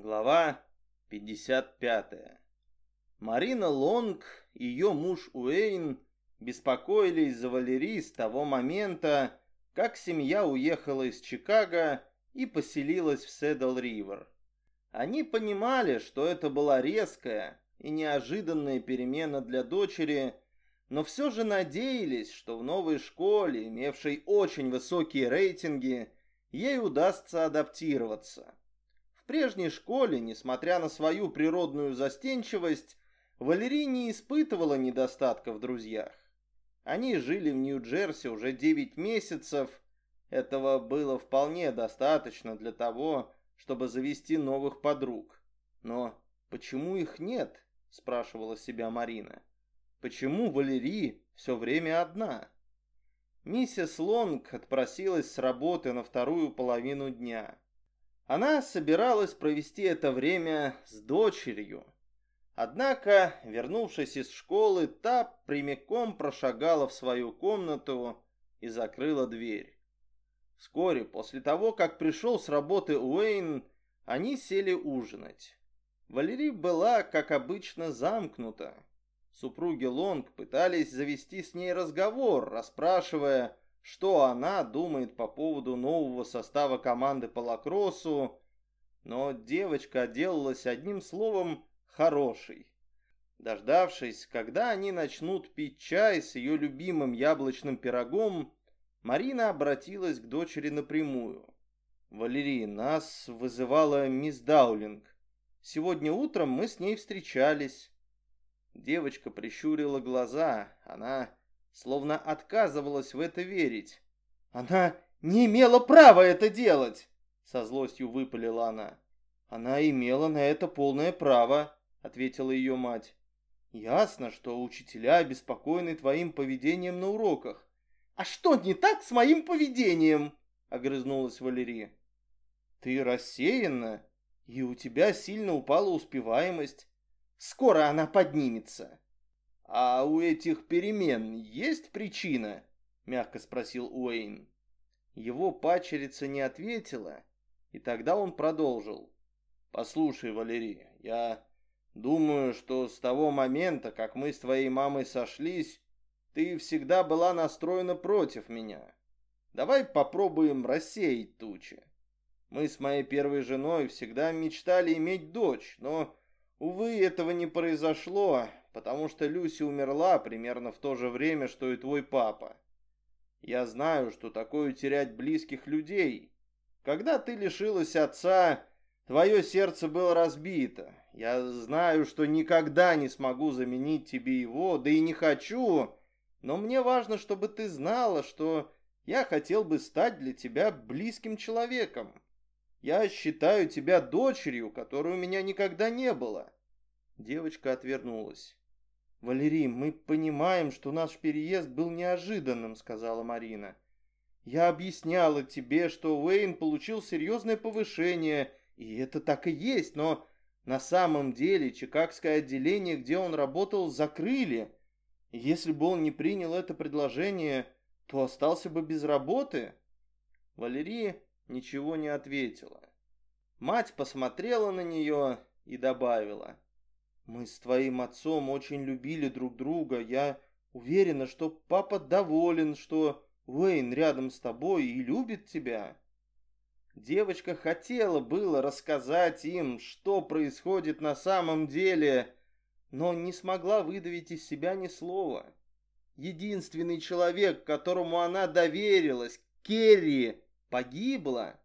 Глава 55. Марина Лонг и ее муж Уэйн беспокоились за Валерий с того момента, как семья уехала из Чикаго и поселилась в Седл-Ривер. Они понимали, что это была резкая и неожиданная перемена для дочери, но все же надеялись, что в новой школе, имевшей очень высокие рейтинги, ей удастся адаптироваться. Прежней школе, несмотря на свою природную застенчивость, Валерий не испытывала недостатка в друзьях. Они жили в Нью-Джерси уже 9 месяцев. Этого было вполне достаточно для того, чтобы завести новых подруг. Но почему их нет? спрашивала себя Марина. Почему Валерий все время одна? Миссис Лонг отпросилась с работы на вторую половину дня. Она собиралась провести это время с дочерью. Однако, вернувшись из школы, та прямиком прошагала в свою комнату и закрыла дверь. Вскоре после того, как пришел с работы Уэйн, они сели ужинать. Валерий была, как обычно, замкнута. Супруги Лонг пытались завести с ней разговор, расспрашивая, что она думает по поводу нового состава команды по лакроссу, но девочка отделалась одним словом «хороший». Дождавшись, когда они начнут пить чай с ее любимым яблочным пирогом, Марина обратилась к дочери напрямую. «Валерий, нас вызывала мисс Даулинг. Сегодня утром мы с ней встречались. Девочка прищурила глаза. Она словно отказывалась в это верить. Она не имела права это делать, со злостью выпалила она. Она имела на это полное право, ответила ее мать. Ясно, что учителя обеспокоены твоим поведением на уроках. А что не так с моим поведением? огрызнулась Валерия. Ты рассеянна, и у тебя сильно упала успеваемость. Скоро она поднимется. А у этих перемен есть причина? Мягко спросил Уэйн. Его пачерица не ответила, и тогда он продолжил. Послушай, Валерия, я думаю, что с того момента, как мы с твоей мамой сошлись, ты всегда была настроена против меня. Давай попробуем рассеять тучи. Мы с моей первой женой всегда мечтали иметь дочь, но Увы, этого не произошло, потому что Люси умерла примерно в то же время, что и твой папа. Я знаю, что такое терять близких людей. Когда ты лишилась отца, твое сердце было разбито. Я знаю, что никогда не смогу заменить тебе его, да и не хочу, но мне важно, чтобы ты знала, что я хотел бы стать для тебя близким человеком. Я считаю тебя дочерью, которой у меня никогда не было. Девочка отвернулась. «Валерий, мы понимаем, что наш переезд был неожиданным», — сказала Марина. «Я объясняла тебе, что Уэйн получил серьезное повышение, и это так и есть, но на самом деле чикагское отделение, где он работал, закрыли. если бы он не принял это предложение, то остался бы без работы». Валерия ничего не ответила. Мать посмотрела на нее и добавила. «Мы с твоим отцом очень любили друг друга. Я уверена, что папа доволен, что Уэйн рядом с тобой и любит тебя». Девочка хотела было рассказать им, что происходит на самом деле, но не смогла выдавить из себя ни слова. Единственный человек, которому она доверилась, Керри, погибла.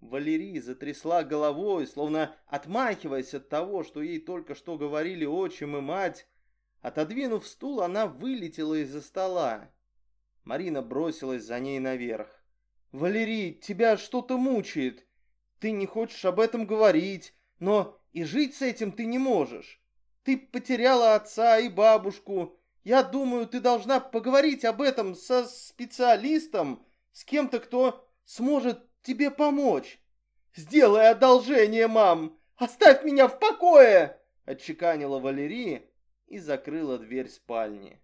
Валерий затрясла головой, словно отмахиваясь от того, что ей только что говорили отчим и мать. Отодвинув стул, она вылетела из-за стола. Марина бросилась за ней наверх. «Валерий, тебя что-то мучает. Ты не хочешь об этом говорить, но и жить с этим ты не можешь. Ты потеряла отца и бабушку. Я думаю, ты должна поговорить об этом со специалистом, с кем-то, кто сможет тебе помочь. Сделай одолжение, мам! Оставь меня в покое!» Отчеканила Валерия и закрыла дверь спальни.